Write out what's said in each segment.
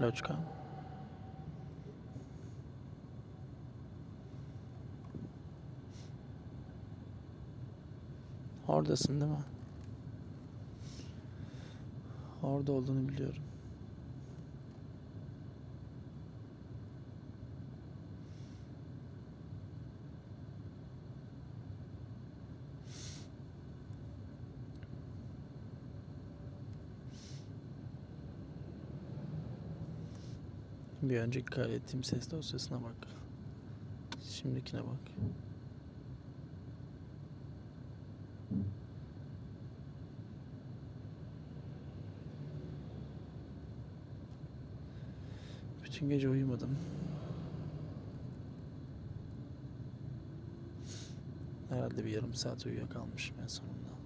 Loçka. Oradasın değil mi? Orada olduğunu biliyorum. Bir önceki kaydettiğim ses dosyasına bak. Şimdikine bak. Bütün gece uyumadım. Herhalde bir yarım saat uyuyakalmışım en sonunda.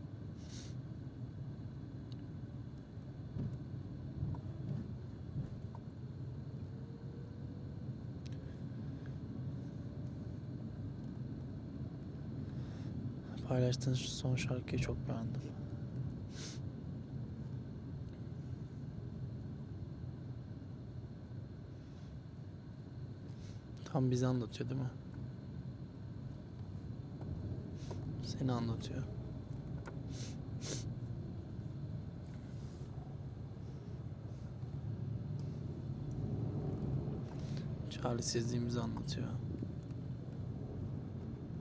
Paylaştığın şu son şarkıyı çok beğendim. Tam bizi anlatıyor değil mi? Seni anlatıyor. Çaresizliğimizi anlatıyor.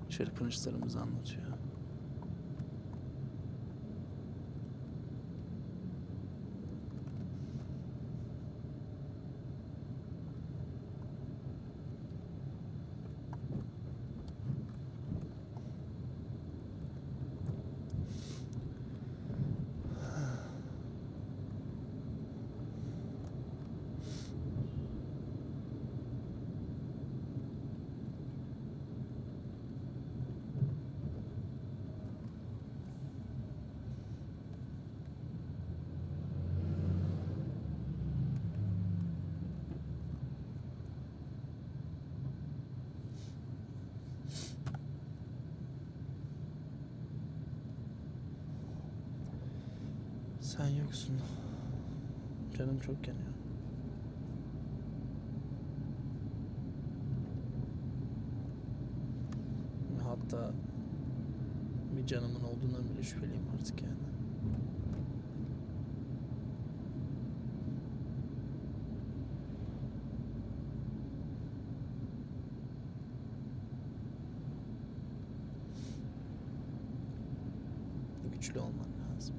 Çırpınışlarımızı anlatıyor. Sen yoksun. Canım çok yanıyor. Hatta bir canımın olduğundan bile şüpheliyim artık yani. Güçlü olman lazım.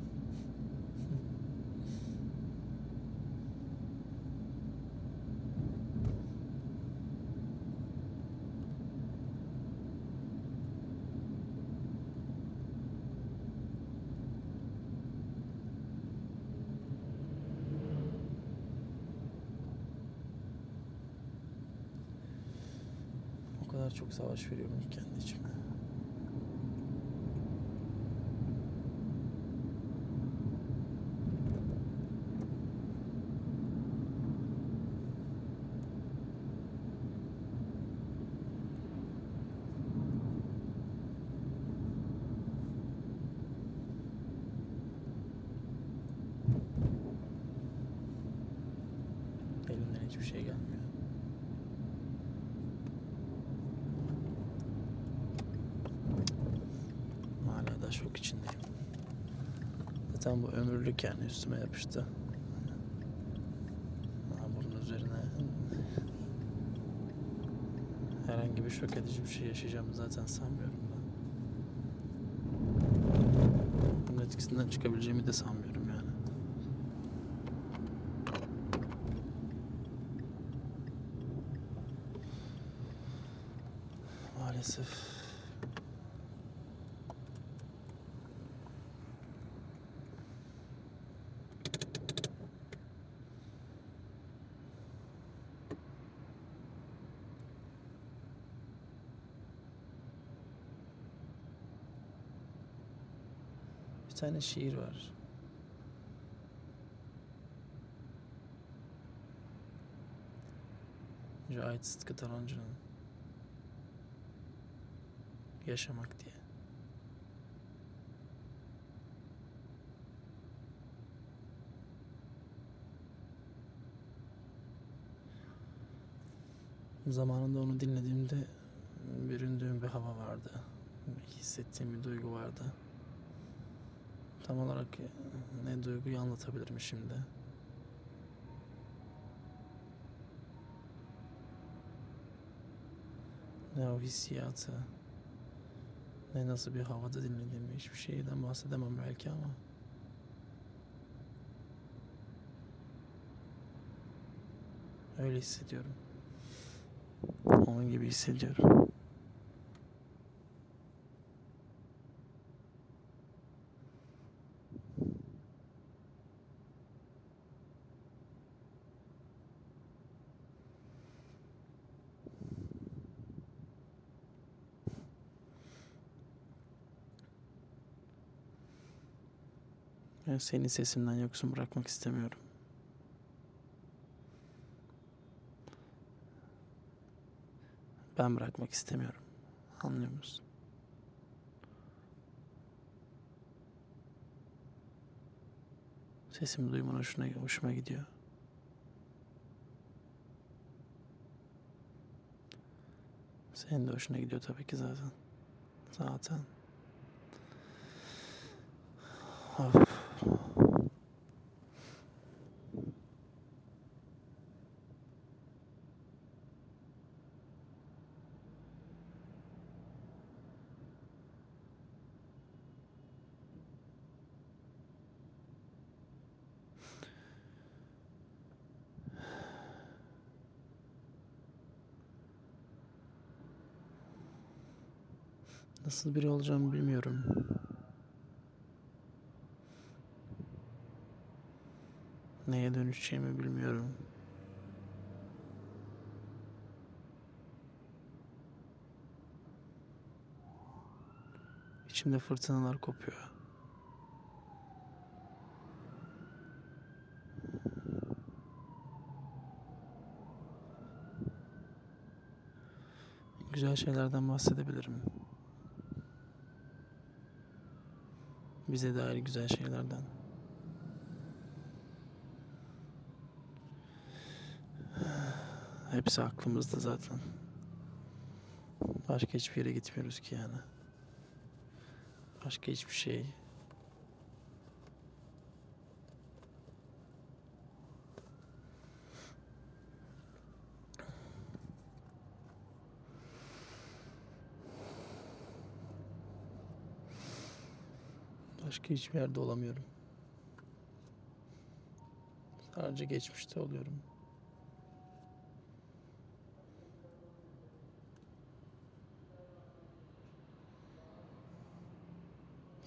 O kadar çok savaş veriyorum kendi içimde. Elimden hiçbir şey gelmiyor. Hala da şok içindeyim. Zaten bu ömürlük yani üstüme yapıştı. Ha, bunun üzerine herhangi bir şok edici bir şey yaşayacağımı zaten sanmıyorum ben. Bunun etkisinden çıkabileceğimi de sanmıyorum yani. Maalesef. Bir tane şiir var. Cahit Sıtkı Tarancı'nın Yaşamak diye. Zamanında onu dinlediğimde büründüğüm bir hava vardı. Hissettiğim bir duygu vardı. Tam olarak ne duyguyu anlatabilirim şimdi. Ne o hissiyatı, ne nasıl bir havada dinlediğimi hiçbir şeyden bahsedemem belki ama. Öyle hissediyorum. Onun gibi hissediyorum. Seni sesimden yoksun bırakmak istemiyorum. Ben bırakmak istemiyorum. Anlıyor musun? Sesimi duyman hoşuna, hoşuma gidiyor. Senin de hoşuna gidiyor tabii ki zaten. Zaten. Of. Nasıl biri olacağımı bilmiyorum. Neye dönüşeceğimi bilmiyorum. İçimde fırtınalar kopuyor. Güzel şeylerden bahsedebilirim. Bize dair güzel şeylerden. Hepsi aklımızda zaten. Başka hiçbir yere gitmiyoruz ki yani. Başka hiçbir şey. Başka hiçbir yerde olamıyorum. Sadece geçmişte oluyorum.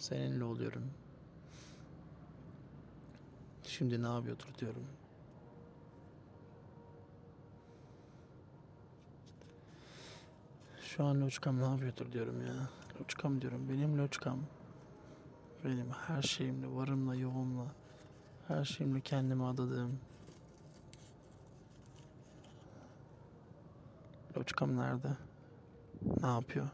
Seninle oluyorum. Şimdi ne yapıyordur diyorum. Şu an Loçkam ne yapıyordur diyorum ya. Loçkam diyorum. Benim Loçkam. Benim her şeyimle, varımla, yoğumla, her şeyimle kendime adadığım. Loçkam nerede? Ne yapıyor?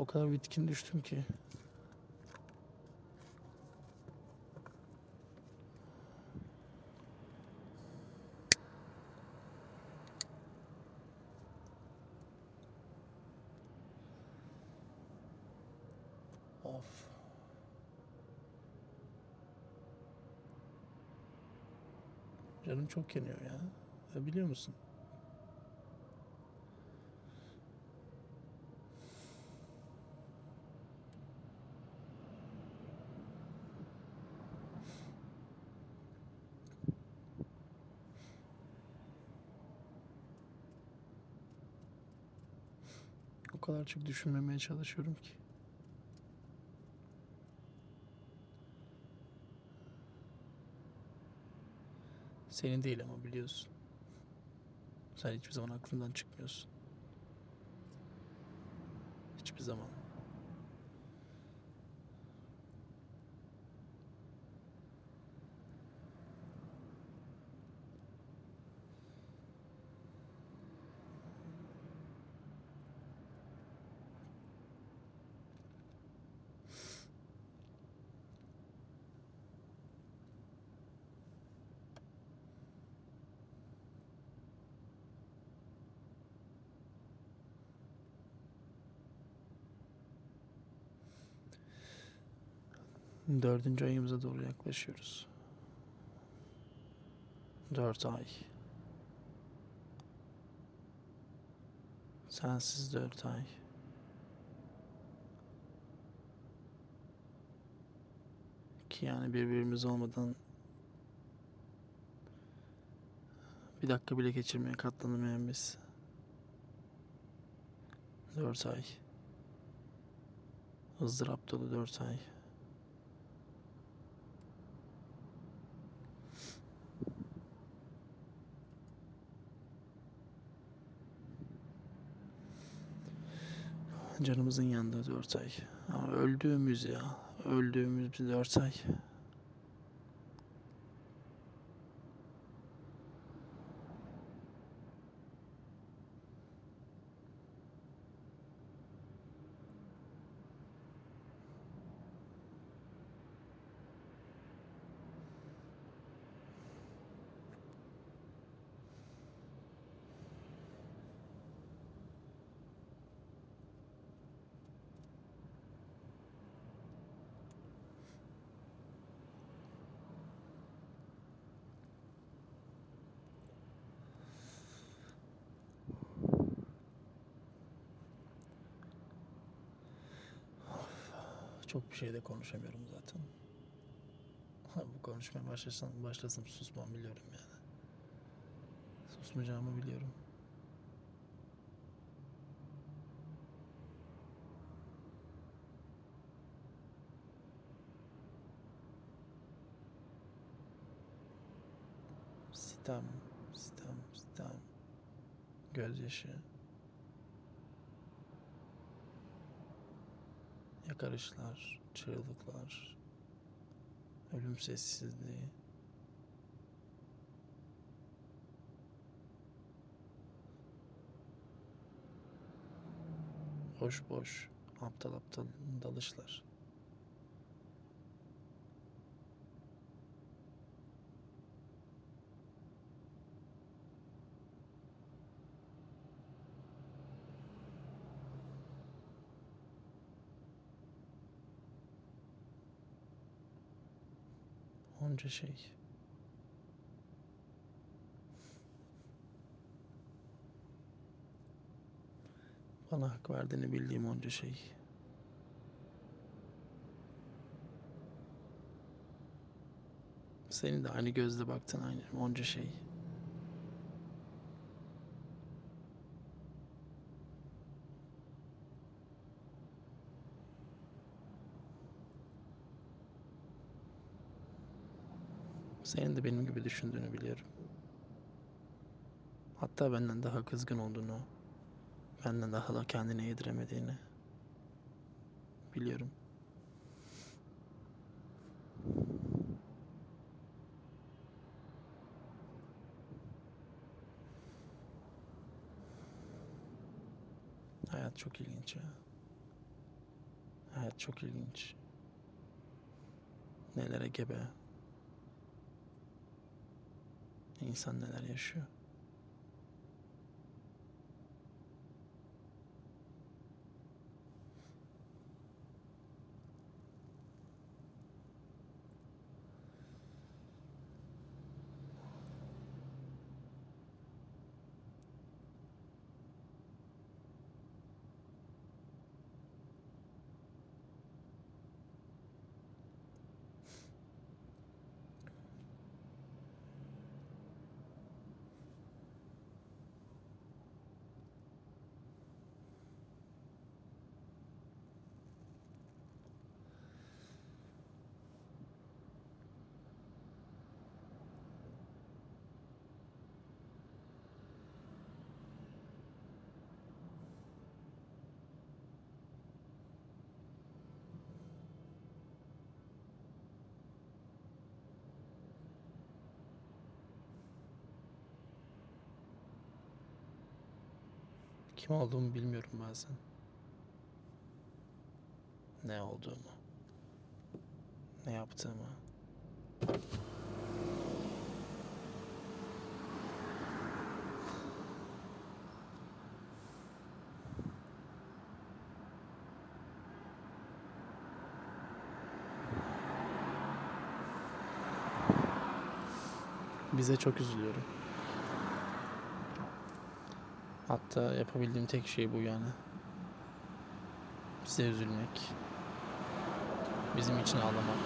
O kadar bitkin düştüm ki. Of. Canım çok yanıyor ya. ya biliyor musun? O kadar çok düşünmemeye çalışıyorum ki. Senin değil ama biliyorsun. Sen hiçbir zaman aklımdan çıkmıyorsun. Hiçbir zaman. Dördüncü ayımıza doğru yaklaşıyoruz. Dört ay. Sensiz dört ay. Ki yani birbirimiz olmadan bir dakika bile geçirmeye katlanamayan biz. Dört ay. ızdırap dolu dört ay. Canımızın yandığı dört ay. Ama öldüğümüz ya. Öldüğümüz bir dört ay. Çok bir şey de konuşamıyorum zaten. Bu konuşmaya başlasam, başlasam susmam biliyorum yani. Susmayacağımı biliyorum. Sitem, sitem, sitem. Gözyaşı. Yakarışlar, çığlıklar, ölüm sessizliği. Boş boş, aptal aptal dalışlar. Onca şey. Bana hak verdiğini bildiğim onca şey. Senin de aynı gözle baktın aynı onca şey. Senin de benim gibi düşündüğünü biliyorum. Hatta benden daha kızgın olduğunu, benden daha da kendine yediremediğini biliyorum. Hayat çok ilginç ya. Hayat çok ilginç. Nelere gebe. İnsan neler yaşıyor. Kim olduğumu bilmiyorum bazen. Ne olduğumu. Ne yaptığımı. Bize çok üzülüyorum. Hatta yapabildiğim tek şey bu yani. Bize üzülmek. Bizim için ağlamak.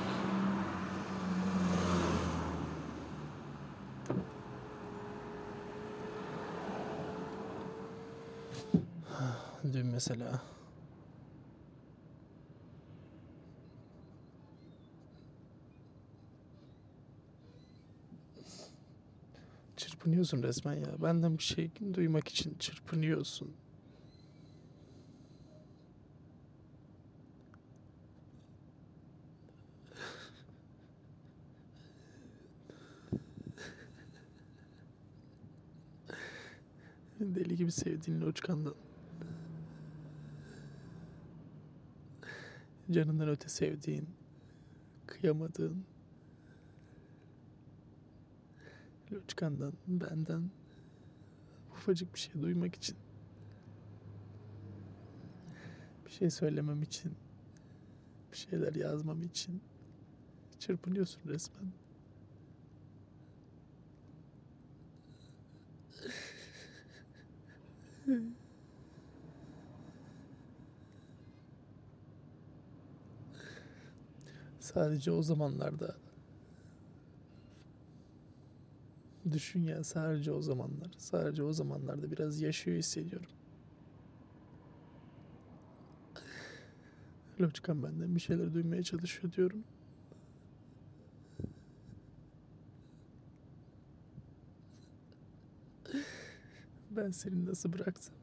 Dün mesela çırpınıyorsun resmen ya. Benden bir şey duymak için çırpınıyorsun. Deli gibi sevdiğin Loçkan'dan. Canından öte sevdiğin, kıyamadığın Loçkan'dan, benden ufacık bir şey duymak için. Bir şey söylemem için. Bir şeyler yazmam için. Çırpınıyorsun resmen. Sadece o zamanlarda düşün ya sadece o zamanlar. Sadece o zamanlarda biraz yaşıyor hissediyorum. Loçkan benden bir şeyler duymaya çalışıyor diyorum. Ben seni nasıl bıraktım?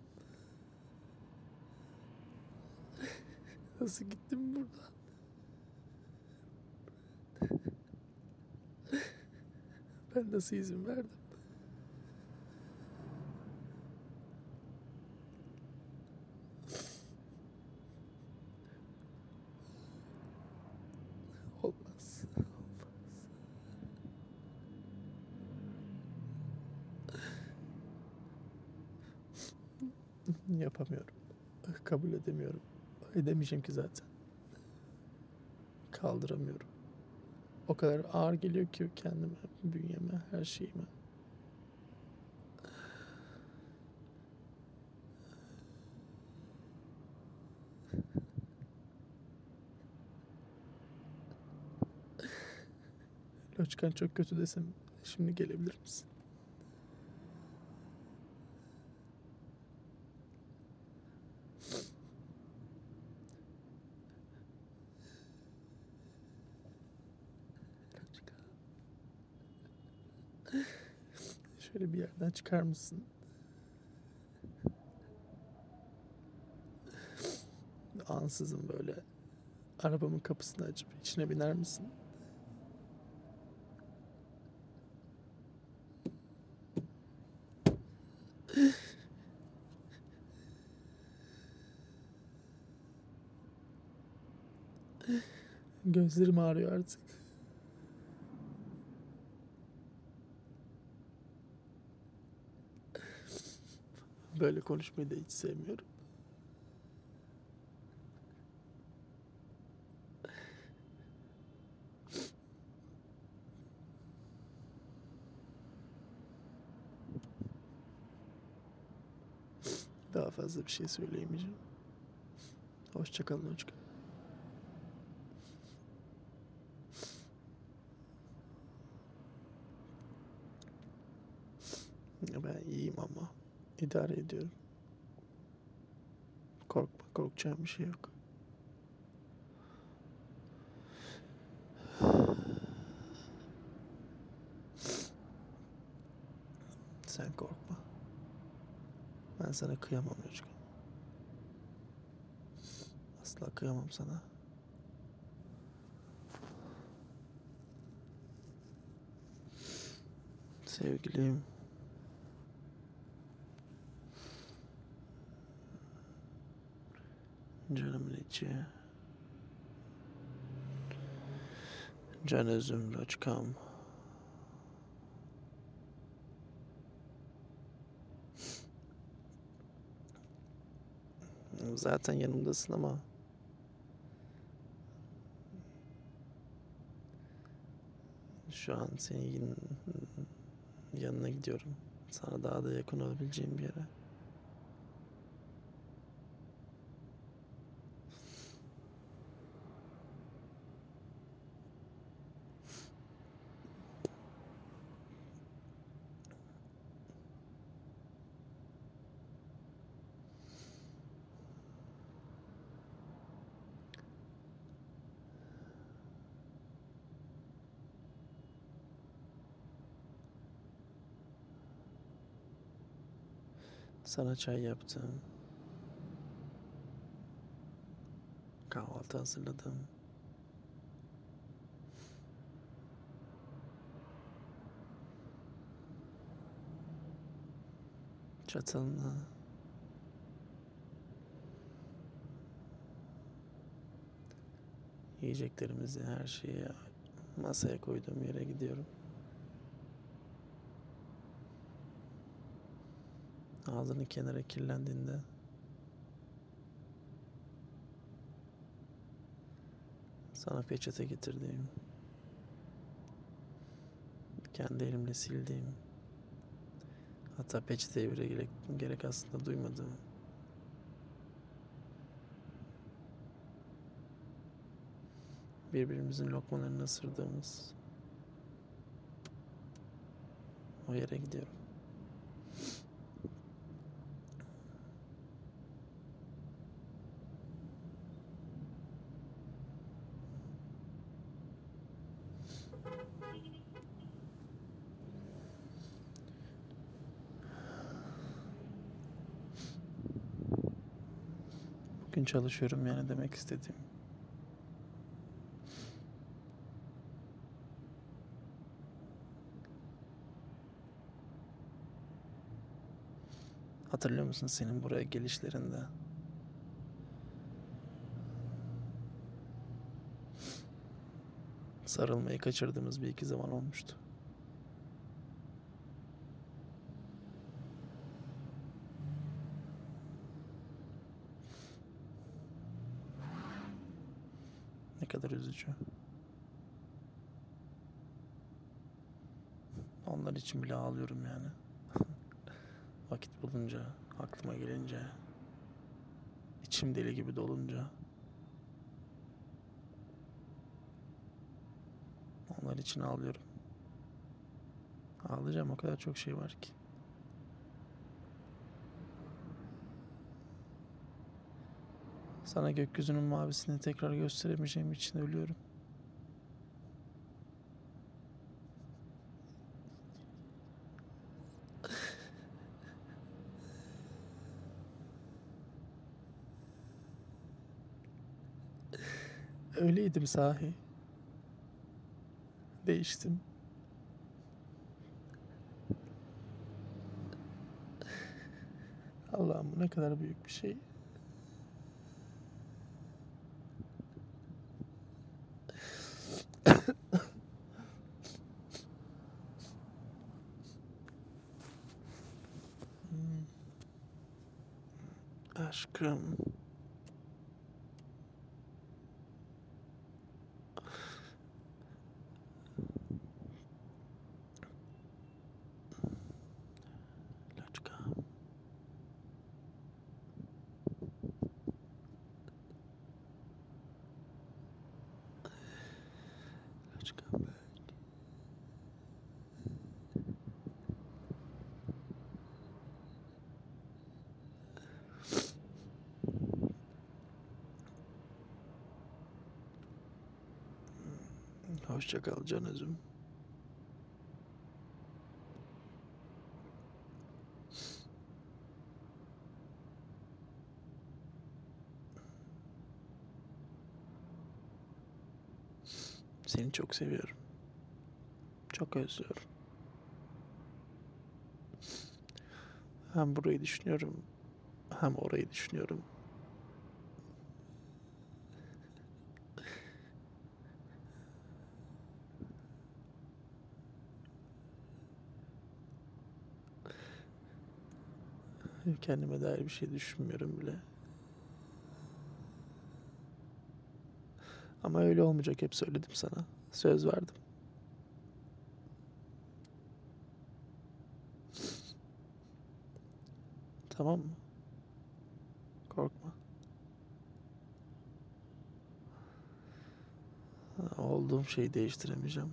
Nasıl gittim buradan? Ben nasıl izin verdim? Olmaz. Olmaz. Yapamıyorum. Kabul edemiyorum. Edemeyeceğim ki zaten. Kaldıramıyorum. O kadar ağır geliyor ki kendime, bünyeme, her şeyime. Loçkan çok kötü desem şimdi gelebilir misin? Şöyle bir yerden çıkar mısın? Ansızın böyle arabamın kapısını açıp içine biner misin? Gözlerim ağrıyor artık. Böyle konuşmayı da hiç sevmiyorum. Daha fazla bir şey söyleyemeyeceğim. Hoşçakalın Hoşçakalın. Ben iyiyim ama idare ediyorum. Korkma, korkacağım bir şey yok. Sen korkma. Ben sana kıyamam Özgür. Asla kıyamam sana. Sevgilim. Canımın içi. Can özüm loçkam. Zaten yanımdasın ama şu an senin Yanına gidiyorum. Sana daha da yakın olabileceğim bir yere. Sana çay yaptım. Kahvaltı hazırladım. Çatalını yiyeceklerimizi, her şeyi masaya koyduğum yere gidiyorum. Ağzını kenara kirlendiğinde sana peçete getirdiğim, kendi elimle sildiğim, hatta peçeteye bile gerek, gerek aslında duymadığım birbirimizin lokmalarını ısırdığımız o yere gidiyorum. Çalışıyorum yani demek istediğim. Hatırlıyor musun senin buraya gelişlerinde? Sarılmayı kaçırdığımız bir iki zaman olmuştu. Kadar üzücü. Onlar için bile ağlıyorum yani. Vakit bulunca, aklıma gelince, içim deli gibi dolunca. Onlar için ağlıyorum. Ağlayacağım o kadar çok şey var ki. Sana gökyüzünün mavisini tekrar gösteremeyeceğim için ölüyorum. Öyleydim sahi. Değiştim. Allah'ım bu ne kadar büyük bir şey. welcome Hoşça kal canızım. Seni çok seviyorum. Çok özlüyorum. Hem burayı düşünüyorum, hem orayı düşünüyorum. Kendime dair bir şey düşünmüyorum bile. Ama öyle olmayacak hep söyledim sana. Söz verdim. Tamam mı? Korkma. Olduğum şeyi değiştiremeyeceğim.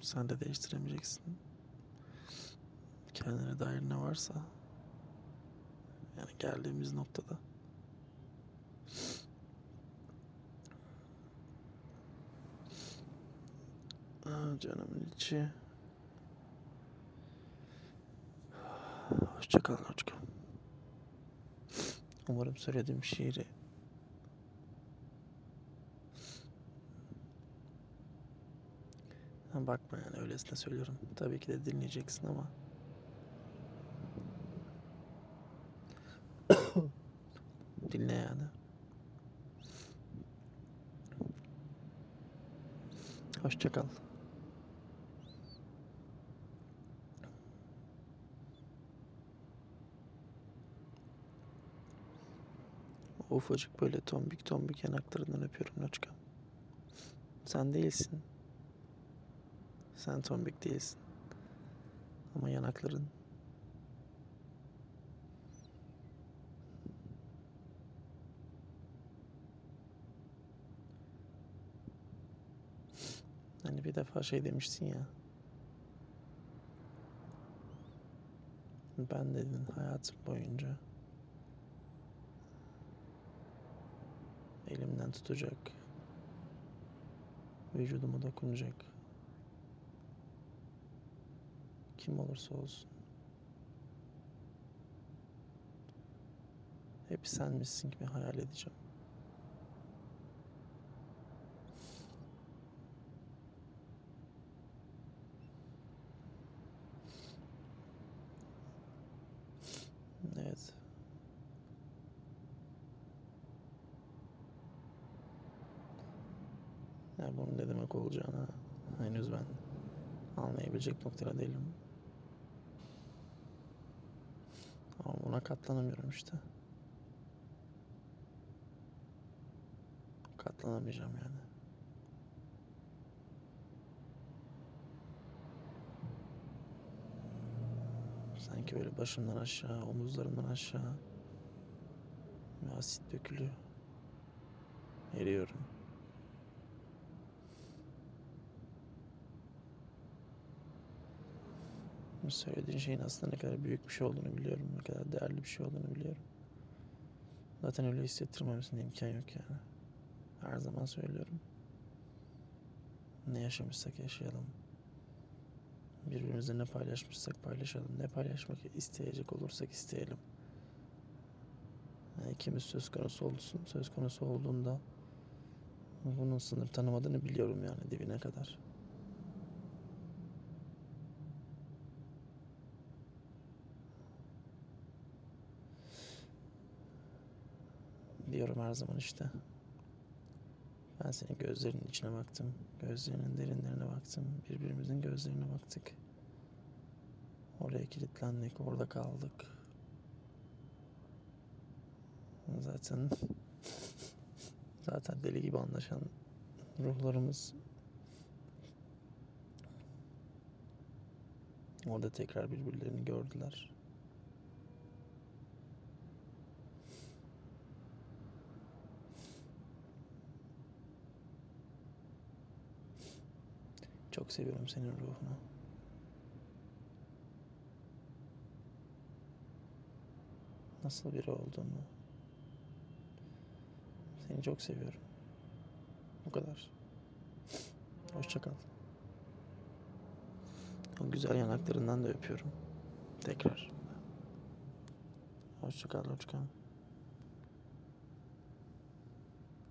Sen de değiştiremeyeceksin. Kendine dair ne varsa. Yani geldiğimiz noktada. Ah, canımın içi. Hoşça kal Loçka. Umarım söylediğim şiiri bakma yani öylesine söylüyorum. Tabii ki de dinleyeceksin ama dinle yani. Hoşça kal. O ufacık böyle tombik tombik yanaklarından öpüyorum Loçka. Sen değilsin. Sen tombik değilsin. Ama yanakların Hani bir defa şey demiştin ya. Ben dedin hayatım boyunca elimden tutacak, vücuduma dokunacak. Kim olursa olsun. Hep sen misin gibi hayal edeceğim. Evet. Yani demek olacağını henüz ben anlayabilecek noktada değilim. Ama buna katlanamıyorum işte. Katlanamayacağım yani. Sanki böyle başımdan aşağı, omuzlarımdan aşağı bir asit dökülüyor. Eriyorum. Bu söylediğin şeyin aslında ne kadar büyük bir şey olduğunu biliyorum. Ne kadar değerli bir şey olduğunu biliyorum. Zaten öyle hissettirmemesine imkan yok yani. Her zaman söylüyorum. Ne yaşamışsak yaşayalım. Birbirimizle ne paylaşmışsak paylaşalım. Ne paylaşmak isteyecek olursak isteyelim. Yani ikimiz söz konusu olsun, söz konusu olduğunda bunun sınır tanımadığını biliyorum yani dibine kadar. Diyorum her zaman işte. Ben senin gözlerinin içine baktım. Gözlerinin derinlerine baktım. Birbirimizin gözlerine baktık. Oraya kilitlendik. Orada kaldık. Zaten zaten deli gibi anlaşan ruhlarımız orada tekrar birbirlerini gördüler. Çok seviyorum senin ruhunu. Nasıl biri olduğunu. Seni çok seviyorum. Bu kadar. Hoşça kal. O güzel yanaklarından da öpüyorum. Tekrar. Hoşça kal Loçkam.